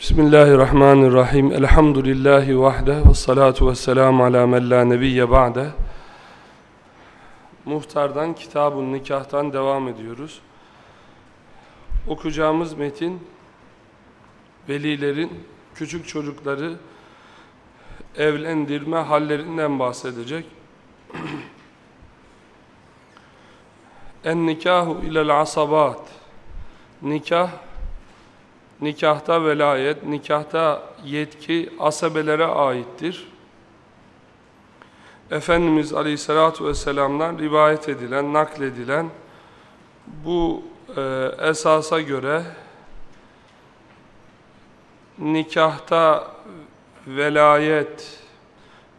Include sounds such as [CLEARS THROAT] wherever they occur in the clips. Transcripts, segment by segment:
Bismillahirrahmanirrahim. Elhamdülillahi vahde ve salatu ve selamu ala men la nebiyye ba'de. Muhtardan, kitabın nikahtan devam ediyoruz. Okuyacağımız metin, velilerin küçük çocukları evlendirme hallerinden bahsedecek. [CLEARS THROAT] En nikahu ilel asabat. Nikah nikahta velayet, nikahta yetki asabelere aittir. Efendimiz Aleyhisselatü Vesselam'dan rivayet edilen, nakledilen bu e, esasa göre nikahta velayet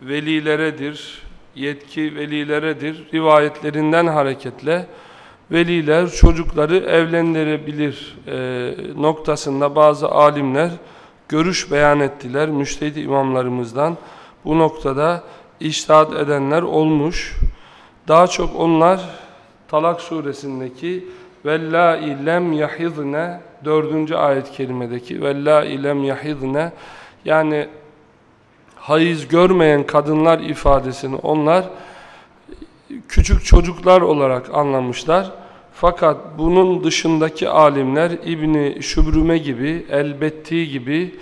velileredir, yetki velileredir rivayetlerinden hareketle veliler çocukları evlendirebilir e, noktasında bazı alimler görüş beyan ettiler. Müştehid imamlarımızdan bu noktada iştahat edenler olmuş. Daha çok onlar Talak suresindeki vellâi lem yahidne dördüncü ayet kelimedeki vellâi lem yahidne yani hayız görmeyen kadınlar ifadesini onlar küçük çocuklar olarak anlamışlar. Fakat bunun dışındaki alimler İbni Şübrüme gibi, Elbetti gibi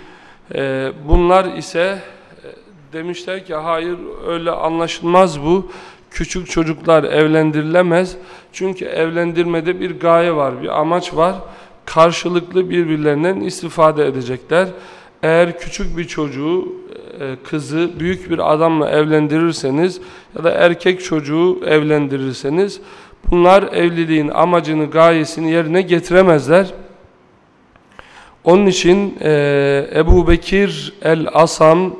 e, bunlar ise e, demişler ki hayır öyle anlaşılmaz bu. Küçük çocuklar evlendirilemez. Çünkü evlendirmede bir gaye var, bir amaç var. Karşılıklı birbirlerinden istifade edecekler. Eğer küçük bir çocuğu, e, kızı büyük bir adamla evlendirirseniz ya da erkek çocuğu evlendirirseniz Bunlar evliliğin amacını, gayesini yerine getiremezler. Onun için e, Ebu Bekir el-Asam,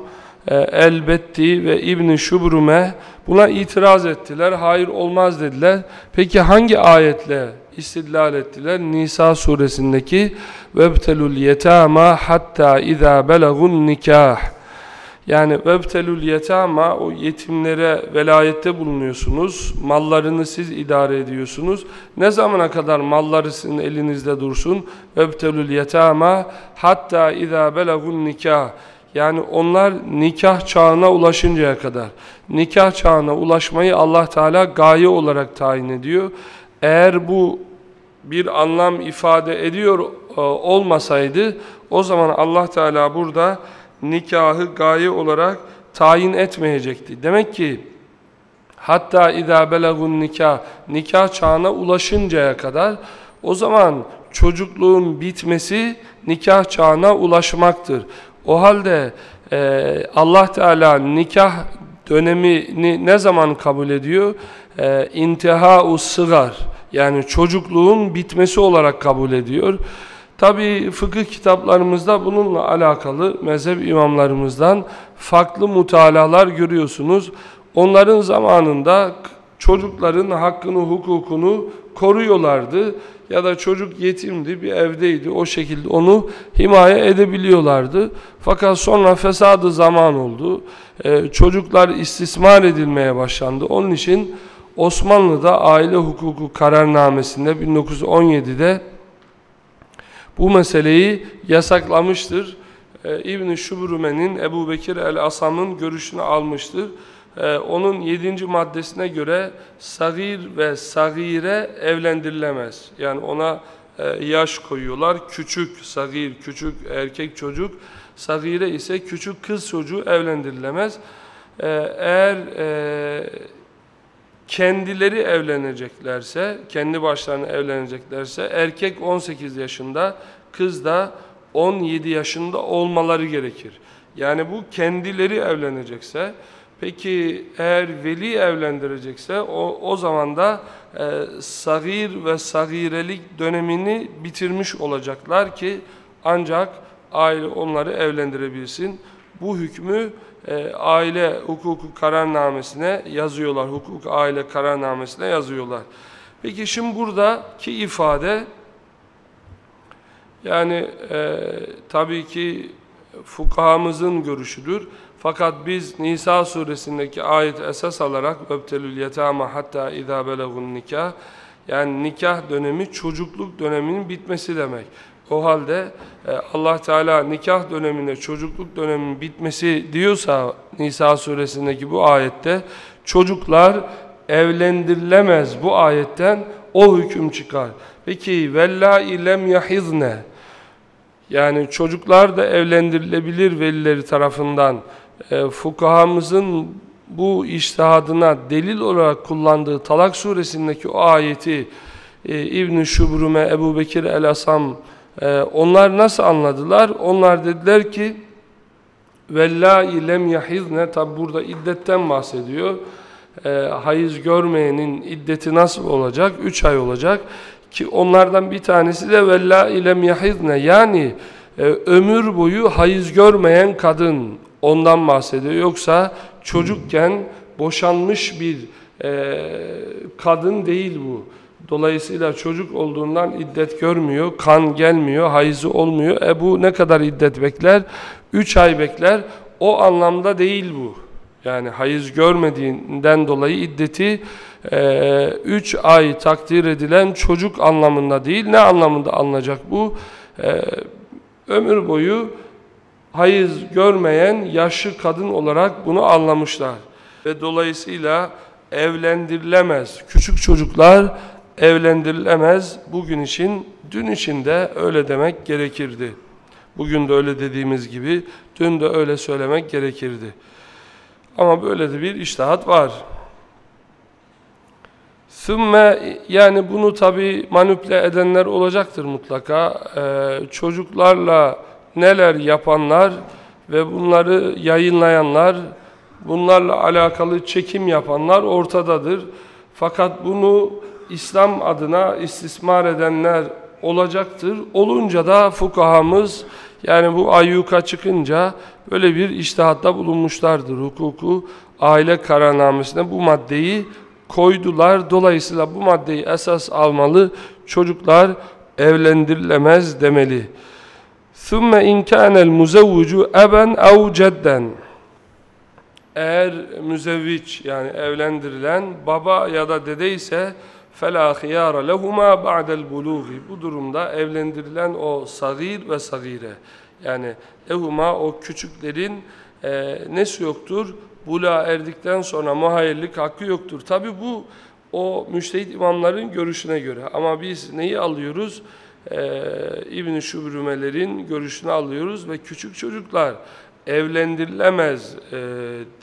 e, el-Betti ve İbn-i Şubrume buna itiraz ettiler. Hayır olmaz dediler. Peki hangi ayetle istidlal ettiler? Nisa suresindeki وَبْتَلُوا الْيَتَامَا hatta اِذَا بَلَغُوا nikah yani vebtelül yetama o yetimlere velayette bulunuyorsunuz. Mallarını siz idare ediyorsunuz. Ne zamana kadar malları sizin elinizde dursun? Vebtelül yetama hatta izâ belagun nikah. Yani onlar nikah çağına ulaşıncaya kadar. Nikah çağına ulaşmayı Allah Teala gaye olarak tayin ediyor. Eğer bu bir anlam ifade ediyor e, olmasaydı o zaman Allah Teala burada nikahı gaye olarak tayin etmeyecekti. Demek ki hatta idâ belagun nikah nikah çağına ulaşıncaya kadar o zaman çocukluğun bitmesi nikah çağına ulaşmaktır. O halde e, Allah Teala nikah dönemini ne zaman kabul ediyor? E, İntihâ-u sıgar yani çocukluğun bitmesi olarak kabul ediyor. Tabi fıkıh kitaplarımızda bununla alakalı mezhep imamlarımızdan farklı mutalalar görüyorsunuz. Onların zamanında çocukların hakkını, hukukunu koruyorlardı. Ya da çocuk yetimdi, bir evdeydi. O şekilde onu himaye edebiliyorlardı. Fakat sonra fesadı zaman oldu. Ee, çocuklar istismar edilmeye başlandı. Onun için Osmanlı'da aile hukuku kararnamesinde 1917'de bu meseleyi yasaklamıştır. Ee, İbn-i Şubrume'nin Ebu Bekir el-Asam'ın görüşünü almıştır. Ee, onun yedinci maddesine göre sagir ve sagire evlendirilemez. Yani ona e, yaş koyuyorlar. Küçük, sagir, küçük erkek çocuk. Sagire ise küçük kız çocuğu evlendirilemez. Ee, eğer e, kendileri evleneceklerse, kendi başlarına evleneceklerse erkek 18 yaşında, kız da 17 yaşında olmaları gerekir. Yani bu kendileri evlenecekse, peki eğer veli evlendirecekse o, o zaman da e, sagir ve sagirelik dönemini bitirmiş olacaklar ki ancak aile onları evlendirebilsin. Bu hükmü e, aile hukuku kararnamesine yazıyorlar. Hukuk aile kararnamesine yazıyorlar. Peki şimdi buradaki ifade yani e, tabii ki fukahamızın görüşüdür. Fakat biz Nisa suresindeki ayet esas alarak öbtelül yetama hatta idâ belegun nikah yani nikah dönemi çocukluk döneminin bitmesi demek. O halde e, Allah Teala nikah döneminde çocukluk döneminin bitmesi diyorsa Nisa suresindeki bu ayette çocuklar evlendirilemez bu ayetten o hüküm çıkar. Peki vella ilem yahizne yani çocuklar da evlendirilebilir velileri tarafından e, fukahamızın bu iştihadına delil olarak kullandığı Talak suresindeki o ayeti e, İbn-i Şubrume, Ebu Bekir el-Asam e, onlar nasıl anladılar? Onlar dediler ki vellâi lem yahizne tabi burada iddetten bahsediyor. E, hayız görmeyenin iddeti nasıl olacak? Üç ay olacak. Ki onlardan bir tanesi de vellâi lem yahizne yani e, ömür boyu hayız görmeyen kadın ondan bahsediyor. Yoksa çocukken boşanmış bir e, kadın değil bu. Dolayısıyla çocuk olduğundan iddet görmüyor, kan gelmiyor, hayızı olmuyor. E bu ne kadar iddet bekler? Üç ay bekler. O anlamda değil bu. Yani hayız görmediğinden dolayı iddeti e, üç ay takdir edilen çocuk anlamında değil. Ne anlamında alınacak bu? E, ömür boyu hayız görmeyen yaşlı kadın olarak bunu anlamışlar. Ve dolayısıyla evlendirilemez. Küçük çocuklar evlendirilemez. Bugün için, dün için de öyle demek gerekirdi. Bugün de öyle dediğimiz gibi, dün de öyle söylemek gerekirdi. Ama böyle de bir iştahat var. Sümme yani bunu tabi manipüle edenler olacaktır mutlaka. Ee, çocuklarla neler yapanlar ve bunları yayınlayanlar, bunlarla alakalı çekim yapanlar ortadadır. Fakat bunu İslam adına istismar edenler olacaktır. Olunca da fukahamız yani bu ayyuka çıkınca böyle bir iştihatta bulunmuşlardır. Hukuku aile kararnamesine bu maddeyi koydular. Dolayısıyla bu maddeyi esas almalı. Çocuklar evlendirilemez demeli. ثُمَّ اِنْ كَانَ الْمُزَوُّجُ اَبًا اَوْ جَدًّا Eğer müzevviç yani evlendirilen baba ya da dede ise فَلَا خِيَارَ لَهُمَا بَعْدَ الْبُلُوغِ Bu durumda evlendirilen o sagir ve sagire yani lehuma o küçüklerin e, nesi yoktur? Bula erdikten sonra muhayyerlik hakkı yoktur. Tabi bu o müştehit imamların görüşüne göre ama biz neyi alıyoruz? Ee, İbn-i Şübrümelerin görüşünü alıyoruz ve küçük çocuklar evlendirilemez e,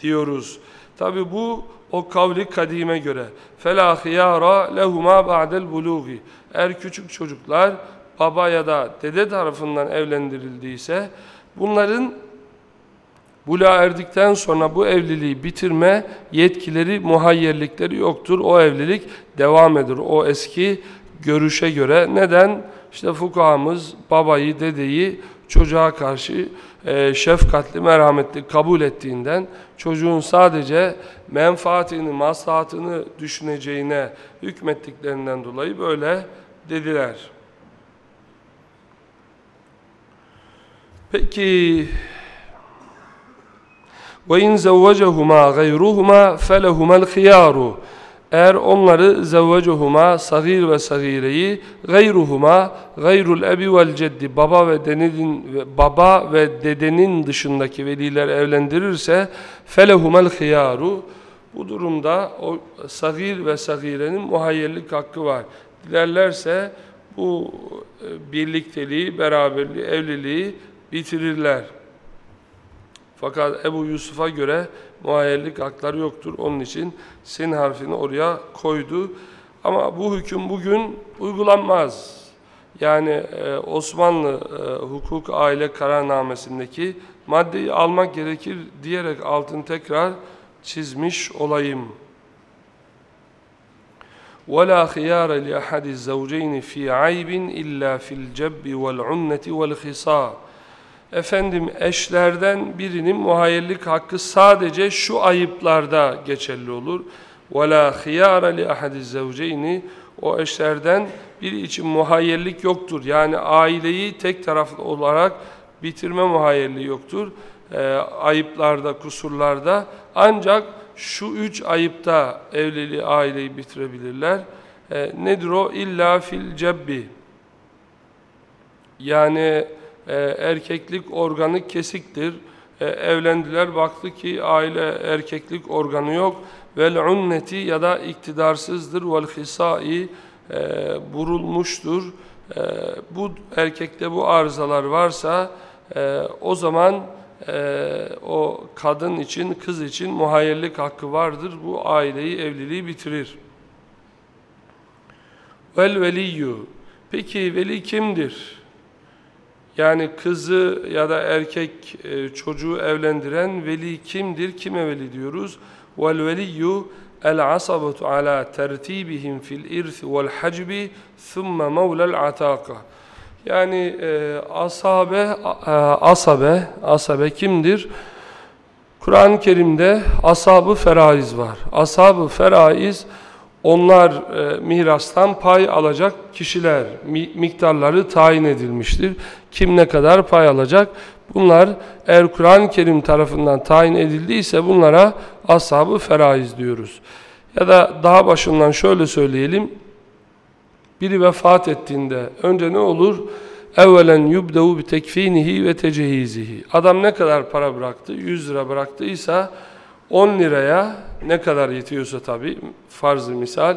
diyoruz. Tabi bu o kavli kadime göre فَلَا خِيَارَ لَهُمَا بَعْدَ الْبُلُوغِ Eğer küçük çocuklar baba ya da dede tarafından evlendirildiyse bunların bula erdikten sonra bu evliliği bitirme yetkileri, muhayyerlikleri yoktur. O evlilik devam eder. O eski görüşe göre. Neden? İşte fukahamız babayı, dedeyi çocuğa karşı e, şefkatli, merhametli kabul ettiğinden çocuğun sadece menfaatini, maslahatını düşüneceğine hükmettiklerinden dolayı böyle dediler. Peki وَاِنْ زَوَّجَهُمَا غَيْرُهُمَا فَلَهُمَا الْخِيَارُ eğer onları zevvecuhuma sagir ve sagireyi gayruhuma gayrul ebi vel ceddi baba ve dedenin baba ve dedenin dışındaki veliler evlendirirse felehumel hiyaru bu durumda o sagir ve sagirenin muhayyerlik hakkı var. Dilerlerse bu e, birlikteliği, beraberliği, evliliği bitirirler. Fakat Ebu Yusuf'a göre muayyerlik hakları yoktur. Onun için sin harfini oraya koydu. Ama bu hüküm bugün uygulanmaz. Yani e, Osmanlı e, hukuk aile kararnamesindeki maddeyi almak gerekir diyerek altın tekrar çizmiş olayım. وَلَا خِيَارَ لِأَحَدِ الزَّوْجَيْنِ فِي عَيْبٍ إِلَّا فِي الْجَبِّ وَالْعُنَّةِ وَالْخِصَاءِ efendim eşlerden birinin muhayyerlik hakkı sadece şu ayıplarda geçerli olur. وَلَا خِيَارَ لِأَحَدِ الزَّوْجَيْنِ O eşlerden biri için muhayyerlik yoktur. Yani aileyi tek taraflı olarak bitirme muhayyerliği yoktur. E, ayıplarda, kusurlarda. Ancak şu üç ayıpta evliliği, aileyi bitirebilirler. E, nedir o? İlla fil cebbi Yani e, erkeklik organı kesiktir. E, evlendiler baktı ki aile erkeklik organı yok. Vel unneti ya da iktidarsızdır. Vel hisai e, burulmuştur. E, bu erkekte bu arızalar varsa e, o zaman e, o kadın için, kız için muhayyerlik hakkı vardır. Bu aileyi, evliliği bitirir. Vel veliyyü. Peki veli kimdir? Yani kızı ya da erkek e, çocuğu evlendiren veli kimdir? Kime veli diyoruz? Vel veliyyü el asabatu ala tertibihim fil irth vel hacbi thumma mevlel ataka. Yani e, asabe, e, asabe, asabe kimdir? Kur'an-ı Kerim'de asabı feraiz var. Asabı feraiz onlar e, mirastan pay alacak kişiler, mi, miktarları tayin edilmiştir. Kim ne kadar pay alacak? Bunlar eğer Kur'an-ı Kerim tarafından tayin edildiyse bunlara asabı feraiz diyoruz. Ya da daha başından şöyle söyleyelim. Biri vefat ettiğinde önce ne olur? Evvelen yubdevu bi tekfinihi ve tecehizihi. Adam ne kadar para bıraktı? 100 lira bıraktıysa 10 liraya ne kadar yetiyorsa tabi farz misal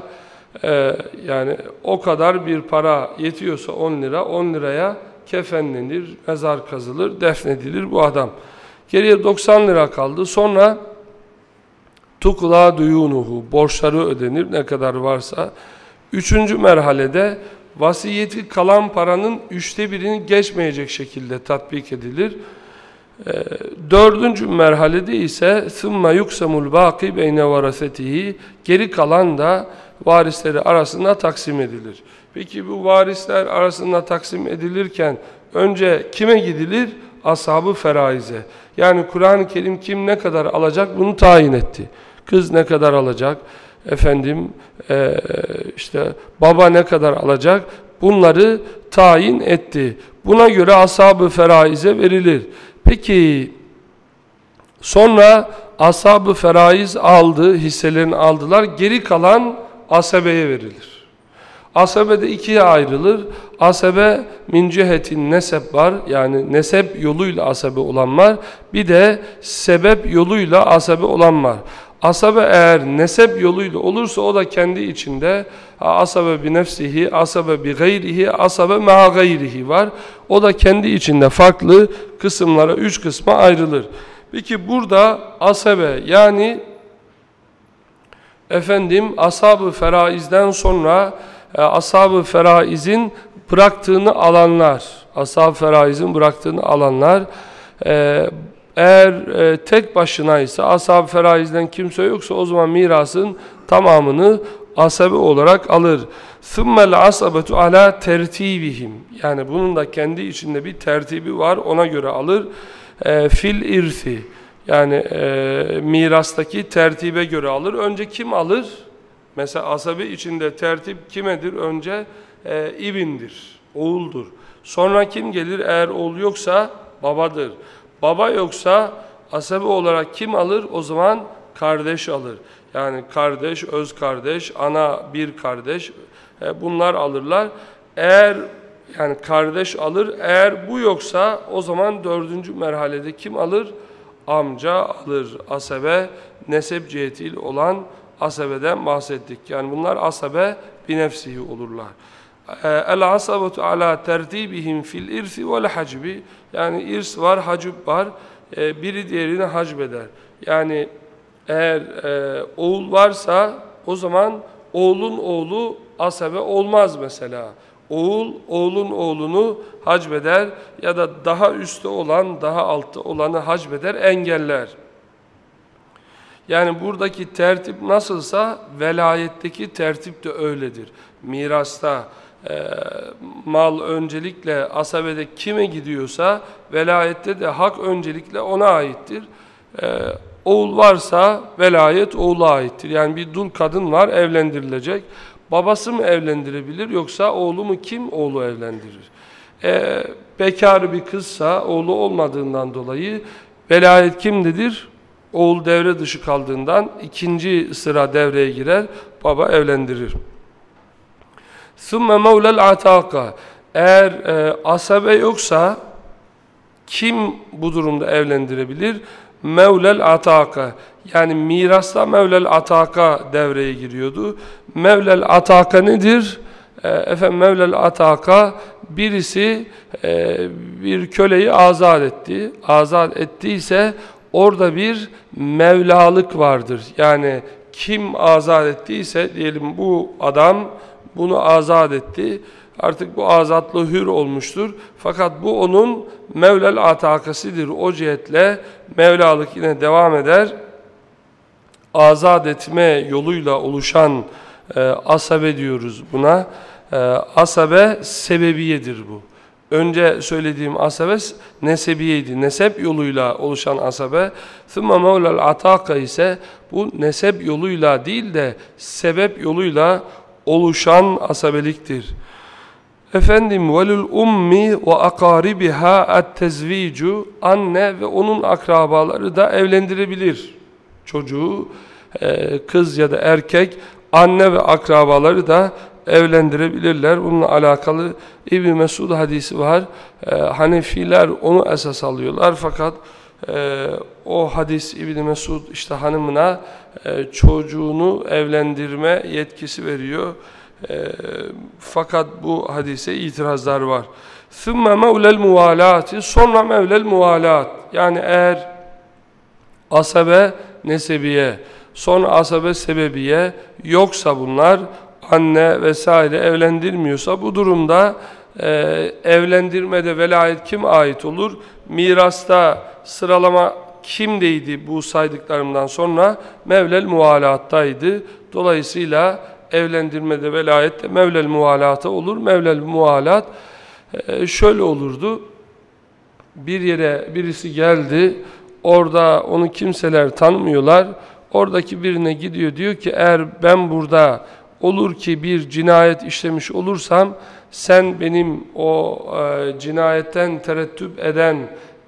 e, yani o kadar bir para yetiyorsa 10 lira 10 liraya kefenlenir, mezar kazılır, defnedilir bu adam. Geriye 90 lira kaldı. Sonra tukla duyunuhu borçları ödenir ne kadar varsa. Üçüncü merhalede vasiyeti kalan paranın üçte birini geçmeyecek şekilde tatbik edilir. E, dördüncü merhalede ise ثُمَّ يُقْسَمُ الْبَاقِ بَيْنَ وَرَثَتِهِ Geri kalan da varisleri arasında taksim edilir. Peki bu varisler arasında taksim edilirken önce kime gidilir? Ashab-ı feraize. Yani Kur'an-ı Kerim kim ne kadar alacak bunu tayin etti. Kız ne kadar alacak? Efendim e, işte baba ne kadar alacak? Bunları tayin etti. Buna göre ashab-ı feraize verilir. Peki sonra ashab-ı feraiz aldı, hisselerini aldılar. Geri kalan asabeye verilir. Asabede ikiye ayrılır. Asabe min cihetin nesep var. Yani nesep yoluyla asabe olan var. Bir de sebep yoluyla asabe olan var. Asabe eğer nesep yoluyla olursa o da kendi içinde asabe bi nefsihi, asabe bi gayrihi, asabe ma gayrihi var. O da kendi içinde farklı kısımlara, üç kısma ayrılır. Peki burada asabe yani efendim ashab-ı feraizden sonra e, ashab-ı feraizin bıraktığını alanlar, ashab-ı feraizin bıraktığını alanlar e, eğer e, tek başınaysa ashab-ı feraizden kimse yoksa o zaman mirasın tamamını asabi olarak alır. ثُمَّ الْعَصَبَةُ عَلَى tertibihim. Yani bunun da kendi içinde bir tertibi var ona göre alır. E, fil irfi yani e, mirastaki tertibe göre alır. Önce kim alır? Mesela asabi içinde tertip kimedir? Önce e, ibindir, oğuldur. Sonra kim gelir? Eğer oğul yoksa babadır. Baba yoksa asabi olarak kim alır? O zaman kardeş alır. Yani kardeş, öz kardeş, ana bir kardeş e, bunlar alırlar. Eğer yani kardeş alır. Eğer bu yoksa o zaman dördüncü merhalede kim alır? Amca alır. Asebe nesep cihetiyle olan asabeden bahsettik. Yani bunlar asabe bir nefsihi olurlar. E, el asabetu ala tertibihim fil irsi vel hacbi yani irs var, hacib var. E, biri diğerini hacbeder. Yani eğer e, oğul varsa o zaman oğlun oğlu asabe olmaz mesela. Oğul, oğlun oğlunu hacbeder ya da daha üstte olan, daha altta olanı hacbeder, engeller. Yani buradaki tertip nasılsa velayetteki tertip de öyledir. Mirasta e, mal öncelikle asabede kime gidiyorsa velayette de hak öncelikle ona aittir. E, oğul varsa velayet oğula aittir. Yani bir dul kadın var evlendirilecek. Babası mı evlendirebilir yoksa oğlu mu kim oğlu evlendirir? E, bekar bir kızsa oğlu olmadığından dolayı velayet kimdedir? Oğul devre dışı kaldığından ikinci sıra devreye girer, baba evlendirir. ثُمَّ مَوْلَ الْعَتَاقَ Eğer e, asabe yoksa kim bu durumda evlendirebilir? Mevlel ataka yani mirasta Mevlel ataka devreye giriyordu. Mevlel ataka nedir? E, efendim Mevlel ataka birisi e, bir köleyi azat etti. Azat ettiyse orada bir mevlalık vardır. Yani kim azat ettiyse diyelim bu adam bunu azat etti. Artık bu azatlı hür olmuştur. Fakat bu onun Mevla'l atakasıdır. O cihetle Mevla'lık yine devam eder. Azat etme yoluyla oluşan e, asabe diyoruz buna. E, asabe sebebiyedir bu. Önce söylediğim asabe nesebiyeydi. Nesep yoluyla oluşan asabe. Thumma mevlel ataka ise bu nesep yoluyla değil de sebep yoluyla oluşan asabeliktir. Efendim velül ummi ve akaribiha et-tezvicu anne ve onun akrabaları da evlendirebilir. Çocuğu e, kız ya da erkek anne ve akrabaları da evlendirebilirler. Bununla alakalı İbn Mesud hadisi var. E, Hanefiler onu esas alıyorlar fakat e, o hadis İbn Mesud işte hanımına e, çocuğunu evlendirme yetkisi veriyor. E, fakat bu hadise itirazlar var. ثُمَّ مَوْلَ الْمُوَالَاتِ Sonra mevlel muvalat. Yani eğer asabe nesebiye, sonra asabe sebebiye yoksa bunlar anne vesaire evlendirmiyorsa bu durumda e, evlendirmede velayet kim ait olur? Mirasta sıralama kimdeydi bu saydıklarımdan sonra? Mevlel muvalattaydı. Dolayısıyla evlendirmede velayet de Mevlel muvalata olur. Mevlel muvalat e, şöyle olurdu. Bir yere birisi geldi. Orada onu kimseler tanımıyorlar. Oradaki birine gidiyor diyor ki eğer ben burada olur ki bir cinayet işlemiş olursam sen benim o e, cinayetten terettüp eden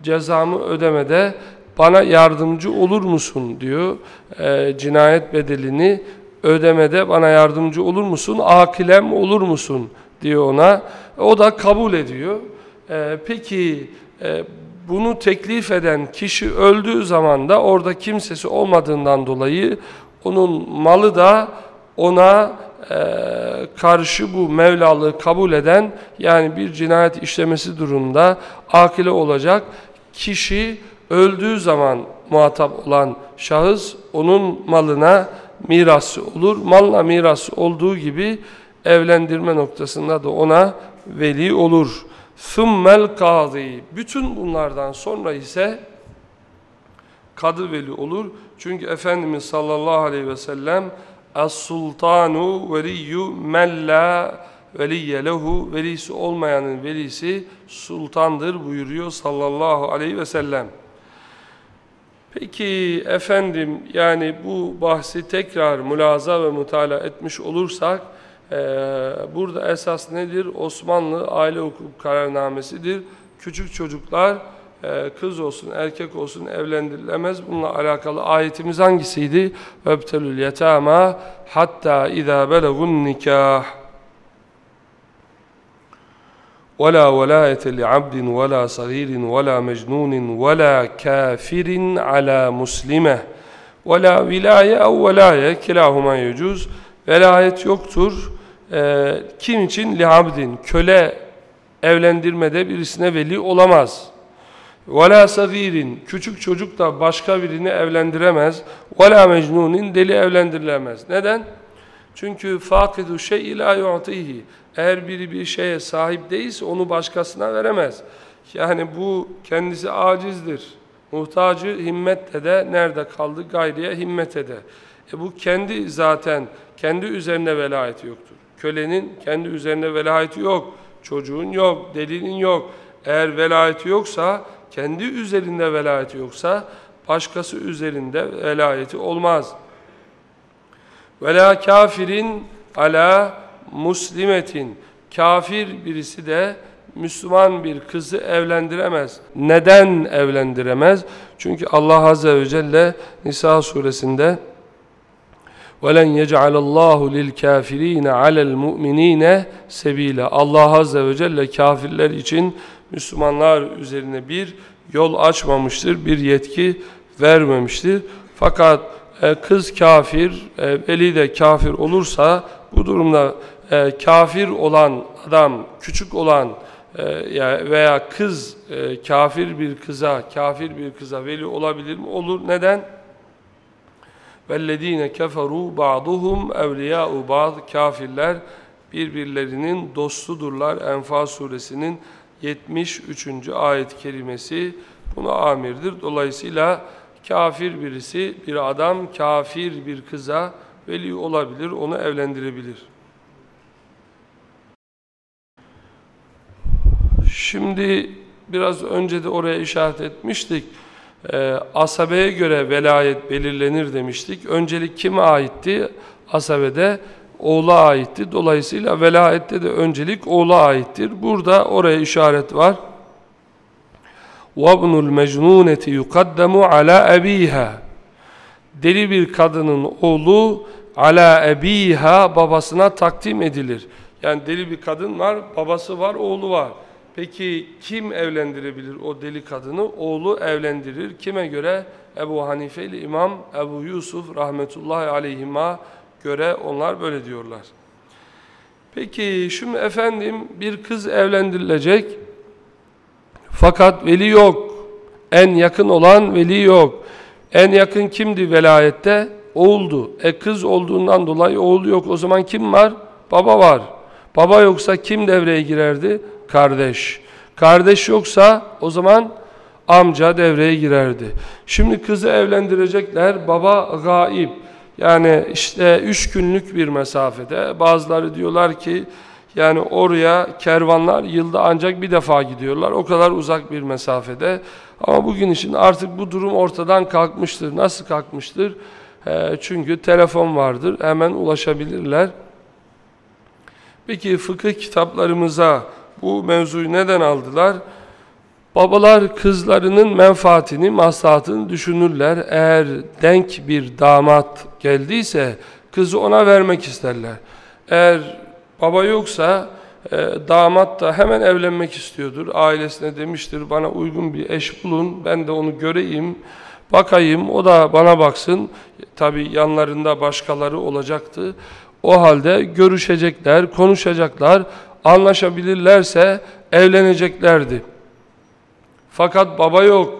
cezamı ödemede bana yardımcı olur musun diyor. E, cinayet bedelini ödemede bana yardımcı olur musun? Akilem olur musun? diyor ona. O da kabul ediyor. E, peki e, bunu teklif eden kişi öldüğü zaman da orada kimsesi olmadığından dolayı onun malı da ona karşı bu Mevlalığı kabul eden yani bir cinayet işlemesi durumunda akile olacak kişi öldüğü zaman muhatap olan şahıs onun malına mirası olur. Malla mirası olduğu gibi evlendirme noktasında da ona veli olur. Thummel kazi. Bütün bunlardan sonra ise kadı veli olur. Çünkü Efendimiz sallallahu aleyhi ve sellem Es-sultanu veliyyu men la veliyye lehu velisi olmayanın velisi sultandır buyuruyor sallallahu aleyhi ve sellem. Peki efendim yani bu bahsi tekrar mülaza ve mutala etmiş olursak e, burada esas nedir? Osmanlı aile hukuk kararnamesidir. Küçük çocuklar kız olsun erkek olsun evlendirilemez. Bununla alakalı ayetimiz hangisiydi? Vebtelül yetama hatta izâ belegun nikah. ولا ولاية لعبد ولا صغير ولا مجنون ولا كافر على مسلمة ولا ولاية أو ولاية كلاهما يجوز velayet yoktur. Ee, kim için? Liabdin. Köle evlendirmede birisine veli olamaz. وَلَا سَغ۪يرٍ Küçük çocuk da başka birini evlendiremez. وَلَا مَجْنُونٍ Deli evlendirilemez. Neden? Çünkü فَاقِدُ şey لَا يُعْطِيهِ Eğer biri bir şeye sahip değilse onu başkasına veremez. Yani bu kendisi acizdir. Muhtacı himmet de nerede kaldı? Gayriye himmet ede. E bu kendi zaten kendi üzerine velayeti yoktur. Kölenin kendi üzerine velayeti yok. Çocuğun yok, delinin yok. Eğer velayeti yoksa kendi üzerinde velayeti yoksa başkası üzerinde velayeti olmaz. Vela kafirin ala muslimetin kafir birisi de Müslüman bir kızı evlendiremez. Neden evlendiremez? Çünkü Allah Azze ve Celle Nisa suresinde وَلَنْ يَجْعَلَ اللّٰهُ لِلْكَافِر۪ينَ عَلَى الْمُؤْمِن۪ينَ سَب۪يلًا Allah Azze ve Celle kafirler için Müslümanlar üzerine bir yol açmamıştır, bir yetki vermemiştir. Fakat e, kız kafir, e, veli de kafir olursa bu durumda e, kafir olan adam, küçük olan e, veya kız e, kafir bir kıza, kafir bir kıza veli olabilir mi? Olur. Neden? وَالَّذ۪ينَ كَفَرُوا بَعْضُهُمْ اَوْلِيَاءُ بَعْض Kafirler birbirlerinin dostudurlar. Enfal suresinin 73. ayet kelimesi buna amirdir. Dolayısıyla kafir birisi, bir adam kafir bir kıza veli olabilir, onu evlendirebilir. Şimdi biraz önce de oraya işaret etmiştik. Ee, asabeye göre velayet belirlenir demiştik. Öncelik kime aitti? Asabede oğula aitti. Dolayısıyla velayette de öncelik oğula aittir. Burada oraya işaret var. وَابْنُ الْمَجْنُونَةِ يُقَدَّمُ عَلَى أَب۪يهَا Deli bir kadının oğlu ala ebiha babasına takdim edilir. Yani deli bir kadın var, babası var, oğlu var. Peki kim evlendirebilir o deli kadını? Oğlu evlendirir. Kime göre? Ebu Hanife ile İmam Ebu Yusuf rahmetullahi aleyhima göre onlar böyle diyorlar. Peki şimdi efendim bir kız evlendirilecek fakat veli yok. En yakın olan veli yok. En yakın kimdi velayette? Oğuldu. E kız olduğundan dolayı oğul yok. O zaman kim var? Baba var. Baba yoksa kim devreye girerdi? Kardeş. Kardeş yoksa o zaman amca devreye girerdi. Şimdi kızı evlendirecekler. Baba gaib. Yani işte üç günlük bir mesafede. Bazıları diyorlar ki yani oraya kervanlar yılda ancak bir defa gidiyorlar. O kadar uzak bir mesafede. Ama bugün için artık bu durum ortadan kalkmıştır. Nasıl kalkmıştır? E, çünkü telefon vardır. Hemen ulaşabilirler. Peki fıkıh kitaplarımıza bu mevzuyu neden aldılar? Babalar kızlarının menfaatini, maslahatını düşünürler. Eğer denk bir damat geldiyse kızı ona vermek isterler. Eğer baba yoksa e, damat da hemen evlenmek istiyordur. Ailesine demiştir bana uygun bir eş bulun ben de onu göreyim, bakayım o da bana baksın. Tabi yanlarında başkaları olacaktı. O halde görüşecekler, konuşacaklar, anlaşabilirlerse evleneceklerdi. Fakat baba yok.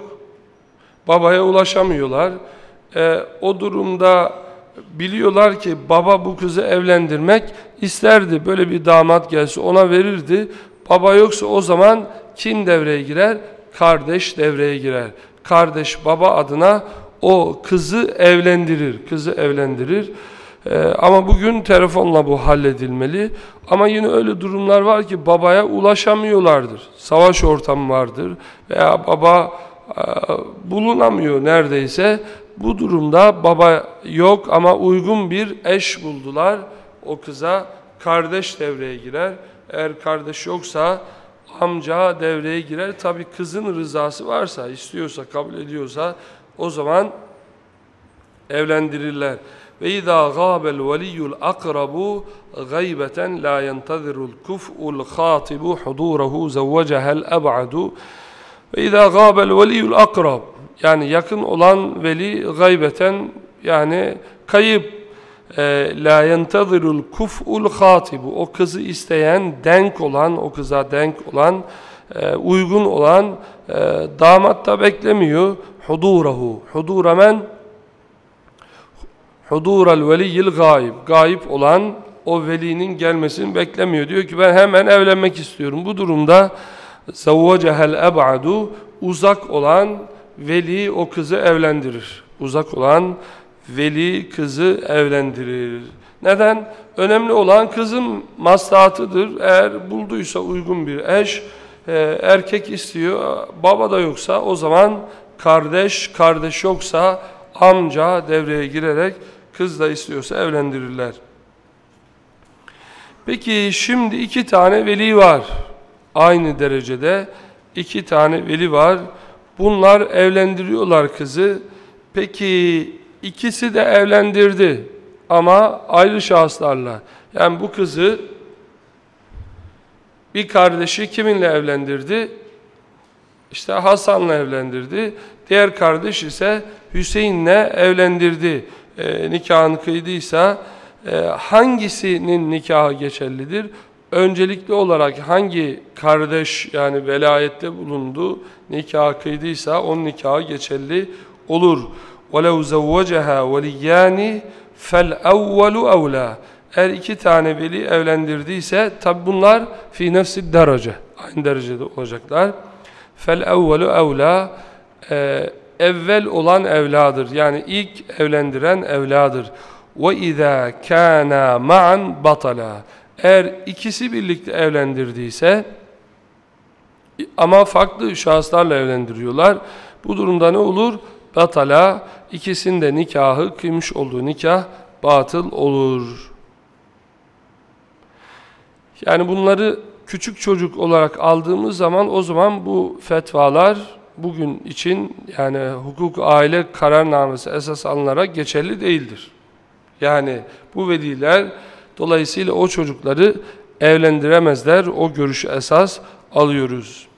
Babaya ulaşamıyorlar. E, o durumda biliyorlar ki baba bu kızı evlendirmek isterdi. Böyle bir damat gelse ona verirdi. Baba yoksa o zaman kim devreye girer? Kardeş devreye girer. Kardeş baba adına o kızı evlendirir. Kızı evlendirir. Ee, ama bugün telefonla bu halledilmeli. Ama yine öyle durumlar var ki babaya ulaşamıyorlardır. Savaş ortamı vardır veya baba e, bulunamıyor neredeyse. Bu durumda baba yok ama uygun bir eş buldular. O kıza kardeş devreye girer. Eğer kardeş yoksa amca devreye girer. Tabi kızın rızası varsa, istiyorsa, kabul ediyorsa o zaman evlendirirler. Ve izâ gâbel veliyyul akrabu gaybeten la yentazirul kuf'ul khatibu hudurehu zavvecehel eb'adu. Ve izâ gâbel veliyyul akrab. Yani yakın olan veli gaybeten yani kayıp e, la yentazirul kuf'ul khatibu o kızı isteyen denk olan o kıza denk olan e, uygun olan e, damat da beklemiyor. Hudurahu huduramen hudural veliyil gayb gayb olan o velinin gelmesini beklemiyor diyor ki ben hemen evlenmek istiyorum bu durumda zavvacehel eb'adu uzak olan veli o kızı evlendirir. Uzak olan veli kızı evlendirir. Neden? Önemli olan kızın maslahatıdır. Eğer bulduysa uygun bir eş, e, erkek istiyor, baba da yoksa o zaman kardeş, kardeş yoksa amca devreye girerek kız da istiyorsa evlendirirler. Peki şimdi iki tane veli var. Aynı derecede iki tane veli var. Bunlar evlendiriyorlar kızı. Peki ikisi de evlendirdi. ama ayrı şahıslarla. Yani bu kızı bir kardeşi kiminle evlendirdi? İşte Hasan'la evlendirdi. Diğer kardeş ise Hüseyin'le evlendirdi. E, nikahını kıydıysa e, hangisinin nikahı geçerlidir? Öncelikli olarak hangi kardeş yani velayette bulundu nikah kıydıysa onun nikahı geçerli olur. وَلَوْ زَوَّجَهَا وَلِيَّانِ فَالْاَوَّلُ اَوْلَى Eğer iki tane veli evlendirdiyse tabi bunlar fi nefsi derece aynı derecede olacaklar. فَالْاَوَّلُ اَوْلَى e, evvel olan evladır. Yani ilk evlendiren evladır. Ve izâ kâna ma'an batala. Eğer ikisi birlikte evlendirdiyse ama farklı şahıslarla evlendiriyorlar. Bu durumda ne olur? Batala ikisinin de nikahı kıymış olduğu nikah batıl olur. Yani bunları küçük çocuk olarak aldığımız zaman o zaman bu fetvalar bugün için yani hukuk aile kararnamesi esas alınarak geçerli değildir. Yani bu veliler dolayısıyla o çocukları evlendiremezler. O görüşü esas alıyoruz.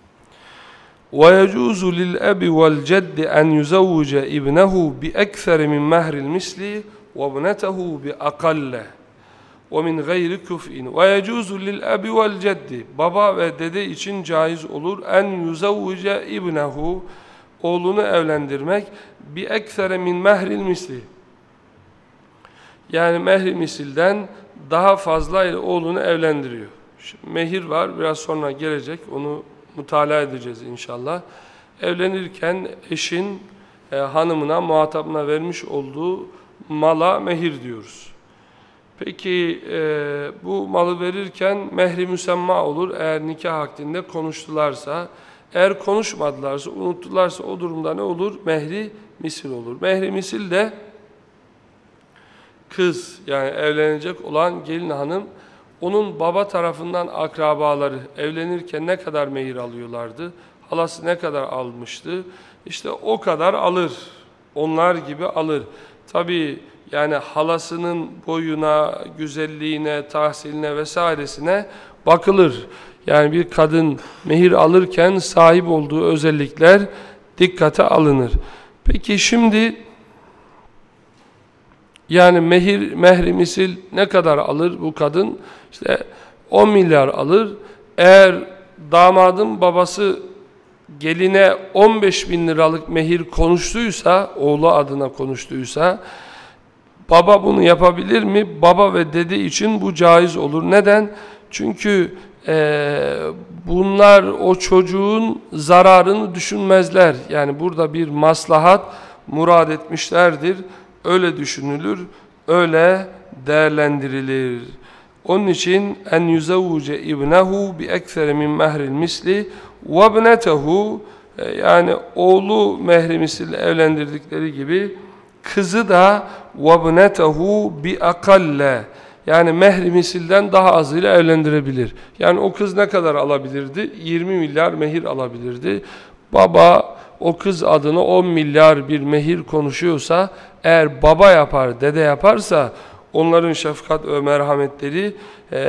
ويجوز للأب والجد أن يزوج ابنه بأكثر من مهر المثل وابنته بأقل ومن غير كفء ويجوز للأب والجد baba ve dede için caiz olur en yuzavvuce ibnehu oğlunu evlendirmek bi eksere min mehril misli yani mehri misilden daha fazla ile oğlunu evlendiriyor. Şimdi mehir var biraz sonra gelecek onu mutala edeceğiz inşallah. Evlenirken eşin e, hanımına, muhatabına vermiş olduğu mala mehir diyoruz. Peki e, bu malı verirken mehri müsemma olur eğer nikah akdinde konuştularsa. Eğer konuşmadılarsa, unuttularsa o durumda ne olur? Mehri misil olur. Mehri misil de kız yani evlenecek olan gelin hanım onun baba tarafından akrabaları evlenirken ne kadar mehir alıyorlardı? Halası ne kadar almıştı? İşte o kadar alır. Onlar gibi alır. Tabii yani halasının boyuna, güzelliğine, tahsiline vesairesine bakılır. Yani bir kadın mehir alırken sahip olduğu özellikler dikkate alınır. Peki şimdi yani mehir, mehri misil ne kadar alır bu kadın? İşte 10 milyar alır. Eğer damadın babası geline 15 bin liralık mehir konuştuysa, oğlu adına konuştuysa, baba bunu yapabilir mi? Baba ve dede için bu caiz olur. Neden? Çünkü e, bunlar o çocuğun zararını düşünmezler. Yani burada bir maslahat murad etmişlerdir. Öyle düşünülür, öyle değerlendirilir. Onun için en yuzavvuce ibnehu bi ekser min mehril misli ve ibnetehu yani oğlu mehri misli evlendirdikleri gibi kızı da bi akalle yani mehri misilden daha azıyla evlendirebilir. Yani o kız ne kadar alabilirdi? 20 milyar mehir alabilirdi. Baba o kız adına 10 milyar bir mehir konuşuyorsa eğer baba yapar, dede yaparsa onların şefkat ve merhametleri e,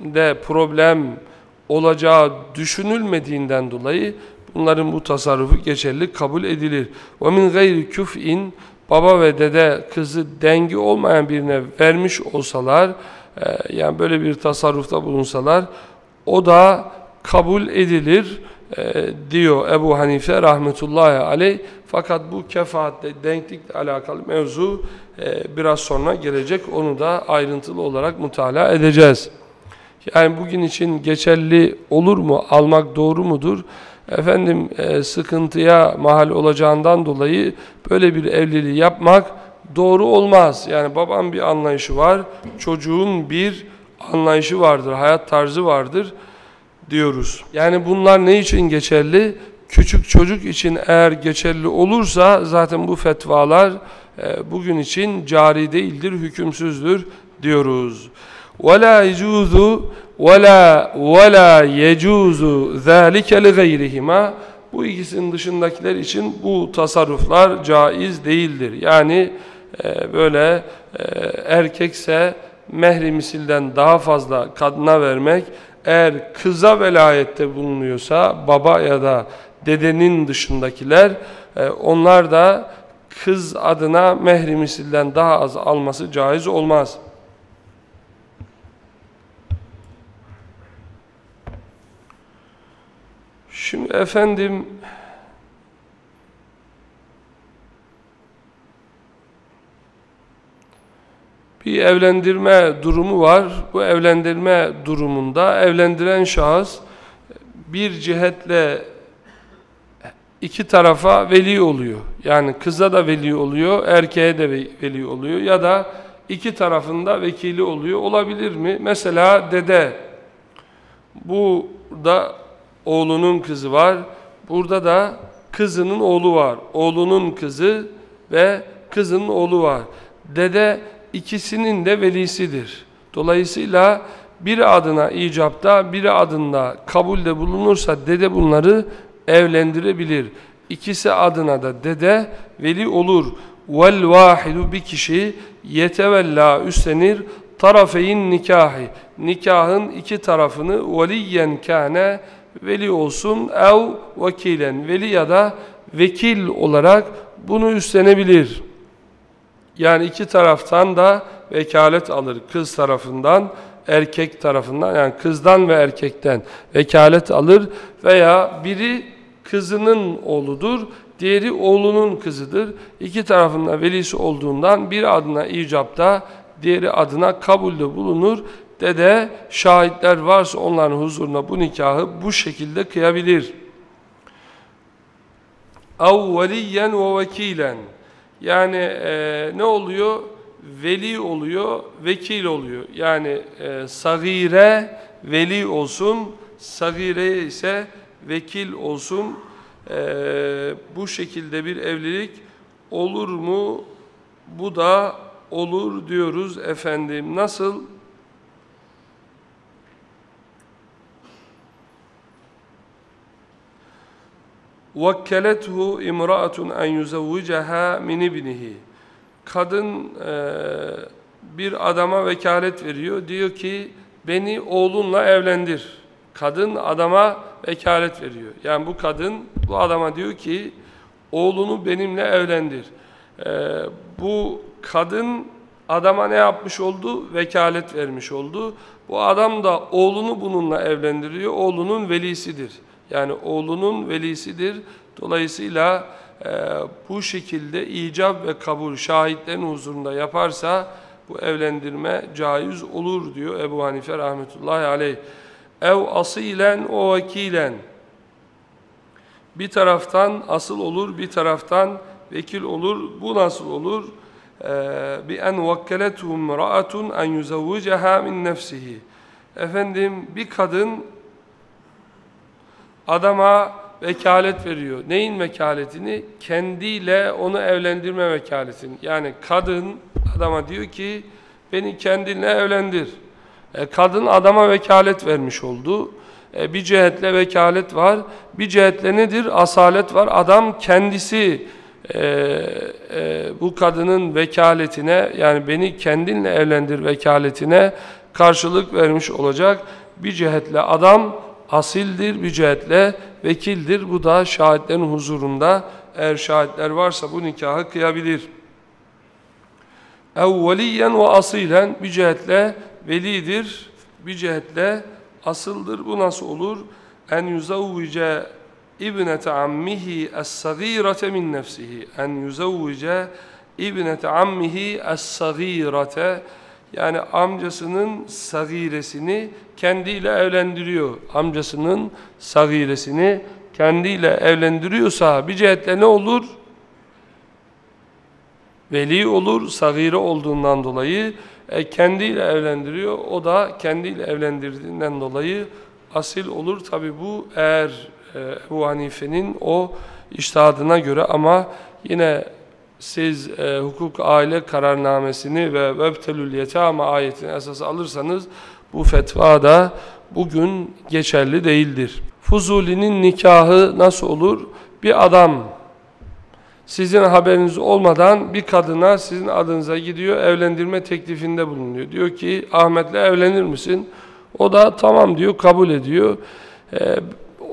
de problem olacağı düşünülmediğinden dolayı bunların bu tasarrufu geçerli kabul edilir. وَمِنْ غَيْرِ كُفْءٍ Baba ve dede kızı dengi olmayan birine vermiş olsalar, e, yani böyle bir tasarrufta bulunsalar, o da kabul edilir e, diyor Ebu Hanife rahmetullahi aleyh. Fakat bu kefaatle, denklikle alakalı mevzu e, biraz sonra gelecek. Onu da ayrıntılı olarak mutala edeceğiz. Yani bugün için geçerli olur mu, almak doğru mudur? Efendim e, sıkıntıya mahal olacağından dolayı böyle bir evliliği yapmak doğru olmaz. Yani babam bir anlayışı var, çocuğun bir anlayışı vardır, hayat tarzı vardır diyoruz. Yani bunlar ne için geçerli? Küçük çocuk için eğer geçerli olursa zaten bu fetvalar e, bugün için cari değildir, hükümsüzdür diyoruz. وَلَا يَجُوزُ وَلَا وَلَا يَجُوزُ ذَٰلِكَ لِغَيْرِهِمَا Bu ikisinin dışındakiler için bu tasarruflar caiz değildir. Yani e, böyle e, erkekse mehri misilden daha fazla kadına vermek, eğer kıza velayette bulunuyorsa baba ya da dedenin dışındakiler e, onlar da kız adına mehri misilden daha az alması caiz olmaz. Şimdi efendim bir evlendirme durumu var. Bu evlendirme durumunda evlendiren şahıs bir cihetle iki tarafa veli oluyor. Yani kıza da veli oluyor, erkeğe de veli oluyor ya da iki tarafında vekili oluyor. Olabilir mi? Mesela dede. Bu da oğlunun kızı var. Burada da kızının oğlu var. Oğlunun kızı ve kızının oğlu var. Dede ikisinin de velisidir. Dolayısıyla biri adına icapta, biri adında kabulde bulunursa dede bunları evlendirebilir. İkisi adına da dede veli olur. Vel vahidu bir kişi yetevella üstlenir tarafeyin nikahi. Nikahın iki tarafını veliyen kâne veli olsun ev vekilen veli ya da vekil olarak bunu üstlenebilir. Yani iki taraftan da vekalet alır. Kız tarafından, erkek tarafından yani kızdan ve erkekten vekalet alır veya biri kızının oğludur, diğeri oğlunun kızıdır. İki tarafında velisi olduğundan bir adına icapta, diğeri adına kabulde bulunur de de şahitler varsa onların huzuruna bu nikahı bu şekilde kıyabilir. Avvaliyen ve vekilen. Yani e, ne oluyor? Veli oluyor, vekil oluyor. Yani e, sagire veli olsun, sagire ise vekil olsun. E, bu şekilde bir evlilik olur mu? Bu da olur diyoruz efendim. Nasıl? وَكَّلَتْهُ اِمْرَأَةٌ اَنْ يُزَوِّجَهَا مِنْ اِبْنِهِ Kadın e, bir adama vekalet veriyor. Diyor ki beni oğlunla evlendir. Kadın adama vekalet veriyor. Yani bu kadın bu adama diyor ki oğlunu benimle evlendir. E, bu kadın adama ne yapmış oldu? Vekalet vermiş oldu. Bu adam da oğlunu bununla evlendiriyor. Oğlunun velisidir. Yani oğlunun velisidir. Dolayısıyla e, bu şekilde icab ve kabul şahitlerin huzurunda yaparsa bu evlendirme caiz olur diyor Ebu Hanife rahmetullahi aleyh. Ev asilen o vekilen. Bir taraftan asıl olur, bir taraftan vekil olur. Bu nasıl olur? Bi en vakkelethu ra'atun en yuzavvicaha min nefsihi. Efendim bir kadın adama vekalet veriyor. Neyin vekaletini? Kendiyle onu evlendirme vekaletini. Yani kadın adama diyor ki beni kendinle evlendir. E, kadın adama vekalet vermiş oldu. E, bir cihetle vekalet var. Bir cihetle nedir? Asalet var. Adam kendisi e, e, bu kadının vekaletine yani beni kendinle evlendir vekaletine karşılık vermiş olacak. Bir cihetle adam asildir bir cihetle, vekildir. Bu da şahitlerin huzurunda eğer şahitler varsa bu nikahı kıyabilir. Evveliyen ve asilen bir cihetle velidir, bir cihetle asıldır. Bu nasıl olur? En yuzavvice ibnete ammihi es-sagirete min nefsihi. En yuzavvice ibnete ammihi es-sagirete yani amcasının sagiresini kendiyle evlendiriyor. Amcasının sagiresini kendiyle evlendiriyorsa bir cihetle ne olur? Veli olur, sagire olduğundan dolayı e, kendiyle evlendiriyor. O da kendiyle evlendirdiğinden dolayı asil olur. Tabi bu eğer e, Ebu Hanife'nin o iştihadına göre ama yine siz e, hukuk aile kararnamesini ve vebtelül yetama ayetini esas alırsanız bu fetva da bugün geçerli değildir. Fuzuli'nin nikahı nasıl olur? Bir adam Sizin haberiniz olmadan bir kadına sizin adınıza gidiyor, evlendirme teklifinde bulunuyor. Diyor ki Ahmet'le evlenir misin? O da tamam diyor, kabul ediyor. Ee,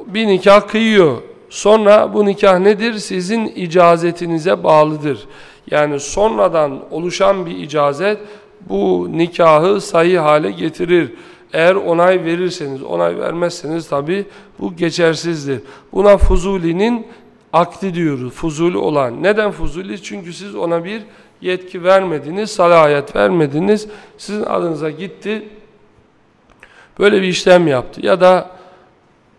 bir nikah kıyıyor. Sonra bu nikah nedir? Sizin icazetinize bağlıdır. Yani sonradan oluşan bir icazet bu nikahı sahih hale getirir. Eğer onay verirseniz, onay vermezseniz tabi bu geçersizdir. Buna Fuzuli'nin akdi diyoruz. Fuzuli olan. Neden Fuzuli? Çünkü siz ona bir yetki vermediniz, salahiyet vermediniz. Sizin adınıza gitti, böyle bir işlem yaptı. Ya da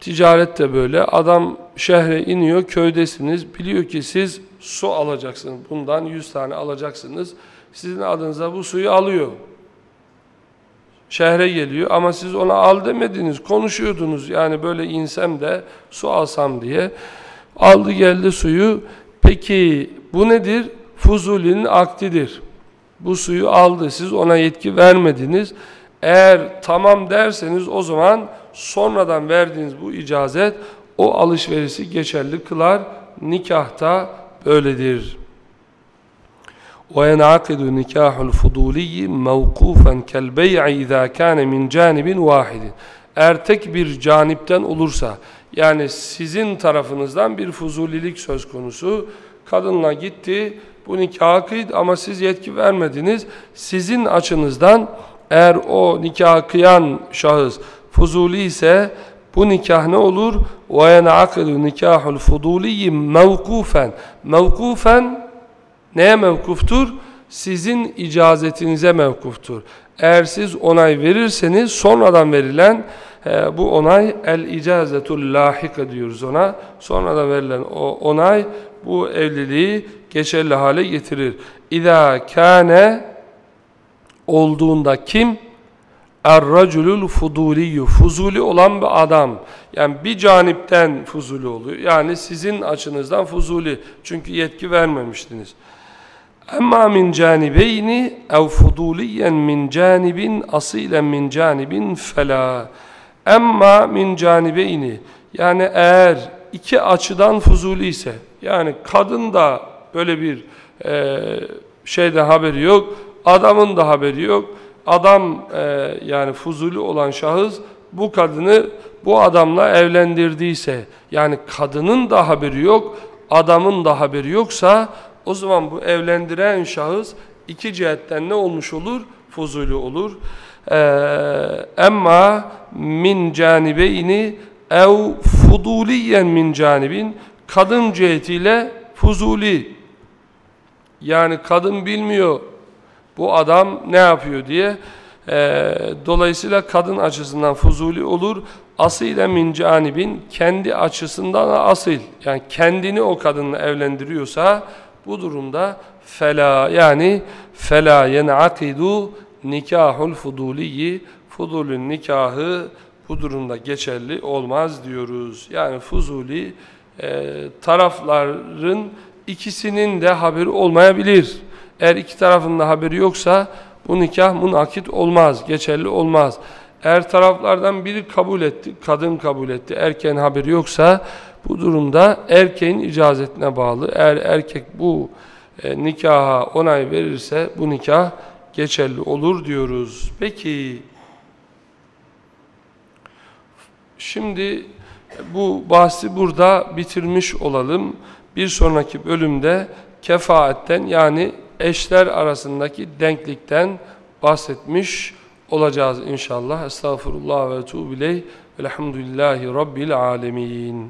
ticaret de böyle. Adam şehre iniyor, köydesiniz. Biliyor ki siz su alacaksınız. Bundan 100 tane alacaksınız. Sizin adınıza bu suyu alıyor. Şehre geliyor ama siz ona al demediniz. Konuşuyordunuz yani böyle insem de su alsam diye. Aldı geldi suyu. Peki bu nedir? Fuzuli'nin aktidir. Bu suyu aldı. Siz ona yetki vermediniz. Eğer tamam derseniz o zaman sonradan verdiğiniz bu icazet o alışverişi geçerli kılar. Nikahta böyledir. وينعقد نكاح الفضولي موقوفا كالبيع إذا كان من جانب واحد eğer tek bir canipten olursa yani sizin tarafınızdan bir fuzulilik söz konusu kadınla gitti bu nikahı kıydı ama siz yetki vermediniz sizin açınızdan eğer o nikahı kıyan şahıs fuzuli ise bu nikah ne olur? وَيَنْعَقِدُ نِكَاحُ الْفُضُولِيِّ مَوْقُوفًا Mevkufen neye mevkuftur? Sizin icazetinize mevkuftur. Eğer siz onay verirseniz sonradan verilen e, bu onay el-icazetul lahika diyoruz ona. Sonradan verilen o onay bu evliliği geçerli hale getirir. İza kâne olduğunda kim? Er-raculul fuduliyyu. Fuzuli olan bir adam. Yani bir canipten fuzuli oluyor. Yani sizin açınızdan fuzuli. Çünkü yetki vermemiştiniz. Emma min canibeyni ev fuduliyen min canibin asilen min canibin fela. Emma min canibeyni. Yani eğer iki açıdan fuzuli ise yani kadın da böyle bir e, şeyde haberi yok, adamın da haberi yok adam e, yani fuzuli olan şahıs bu kadını bu adamla evlendirdiyse yani kadının da haberi yok adamın da haberi yoksa o zaman bu evlendiren şahıs iki cihetten ne olmuş olur? Fuzuli olur. Ee, emma min canibeyni ev fuduliyen min canibin kadın cihetiyle fuzuli yani kadın bilmiyor bu adam ne yapıyor diye. E, dolayısıyla kadın açısından fuzuli olur. Asile min canibin kendi açısından asil. Yani kendini o kadınla evlendiriyorsa bu durumda fela yani fela yen'akidu nikahul fuduliyi fudulün nikahı bu durumda geçerli olmaz diyoruz. Yani fuzuli e, tarafların ikisinin de haberi olmayabilir. Eğer iki tarafın da haberi yoksa bu nikah munakit olmaz, geçerli olmaz. Eğer taraflardan biri kabul etti, kadın kabul etti, erkeğin haberi yoksa bu durumda erkeğin icazetine bağlı. Eğer erkek bu e, nikaha onay verirse bu nikah geçerli olur diyoruz. Peki şimdi bu bahsi burada bitirmiş olalım. Bir sonraki bölümde kefaatten yani eşler arasındaki denklikten bahsetmiş olacağız inşallah. Estağfurullah ve tuğbileyh. Velhamdülillahi Rabbil alemin.